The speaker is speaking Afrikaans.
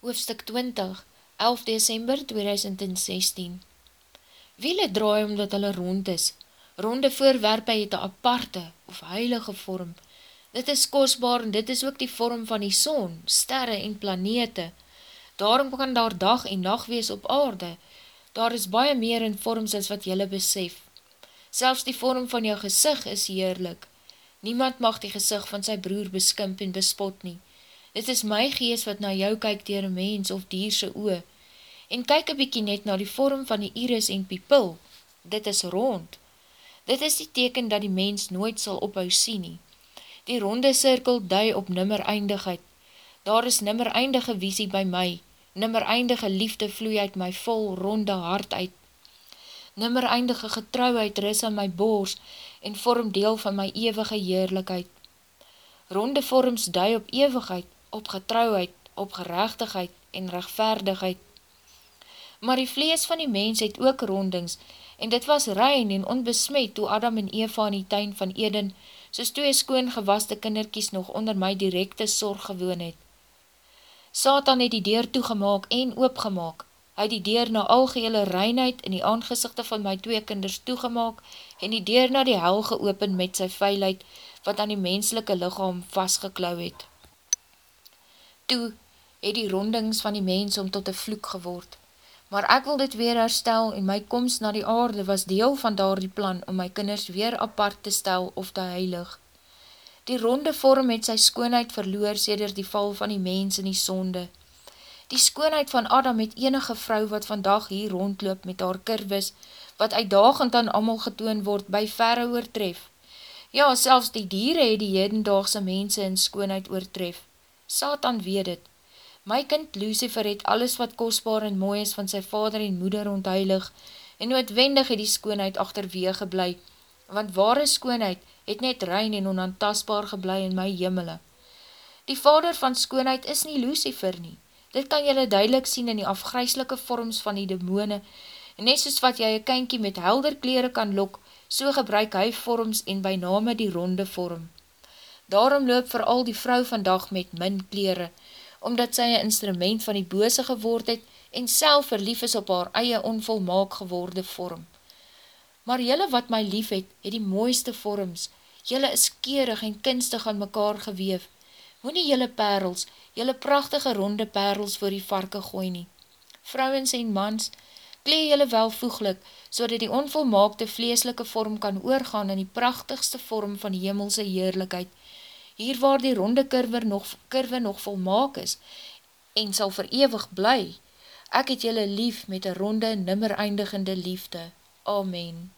Hoofstuk 20 11 December 2016 Wiele draai omdat hulle rond is. Ronde voorwerpe het een aparte of heilige vorm. Dit is kostbaar en dit is ook die vorm van die son, sterre en planete. Daarom kan daar dag en nacht wees op aarde. Daar is baie meer in vorms as wat jylle besef. Selfs die vorm van jou gezicht is heerlik. Niemand mag die gezicht van sy broer beskimp en bespot nie. Dit is my gees wat na jou kyk dier mens of dierse oe. En kyk een bykie net na die vorm van die iris en pipil. Dit is rond. Dit is die teken dat die mens nooit sal ophou sien nie. Die ronde cirkel dui op nimmer eindigheid. Daar is nimmer eindige visie by my. Nimmer eindige liefde vloei uit my vol ronde hart uit. Nimmer eindige getrouheid ris aan my boors en vorm deel van my eeuwige heerlijkheid. Ronde vorms dui op eeuwigheid, op getrouheid, op gerechtigheid en rechtvaardigheid. Maar die vlees van die mens het ook rondings, en dit was rein en onbesmet toe Adam en Eva in die tuin van Eden, soos twee skoon gewaste kinderkies nog onder my directe sorg gewoon het. Satan het die deur toegemaak en oopgemaak, hy het die deur na algehele reinheid in die aangezichte van my twee kinders toegemaak en die deur na die hel geopen met sy veilheid wat aan die menselike lichaam vastgeklauw het. Toe het die rondings van die mens om tot een vloek geword. Maar ek wil dit weer herstel en my komst na die aarde was deel van daar die plan om my kinders weer apart te stel of te heilig. Die ronde vorm het sy skoonheid verloor sêder die val van die mens in die sonde. Die skoonheid van Adam het enige vrou wat vandag hier rondloop met haar kurwis, wat uitdagend aan amal getoon word, by verre oortref. Ja, selfs die dieren het die hedendaagse mense in skoonheid oortref. Satan weet het. My kind Lucifer het alles wat kostbaar en mooi is van sy vader en moeder ontheilig en noodwendig het die skoonheid achterwee geblei, want ware skoonheid het net rein en onantastbaar geblei in my jimmele. Die vader van skoonheid is nie Lucifer nie. Dit kan jylle duidelik sien in die afgryslike vorms van die demone en net soos wat jy een kynkie met helder kleren kan lok, so gebruik hy vorms en by name die ronde vorm. Daarom loop vooral die vrou vandag met min kleren, omdat sy een instrument van die bose geword het en self verlief is op haar eie onvolmaak geworde vorm. Maar jylle wat my lief het, het die mooiste vorms, jylle is keerig en kunstig aan mekaar geweef, moet nie jylle perels, jylle prachtige ronde perels voor die varke gooi nie. Vrouwens en mans, klee jylle welvoeglik, so dat die onvolmaakte vleeslike vorm kan oorgaan in die prachtigste vorm van die hemelse heerlijkheid, hier waar die ronde kurwe nog, kurwe nog volmaak is, en sal verewig bly, ek het jylle lief met een ronde, nimmer eindigende liefde. Amen.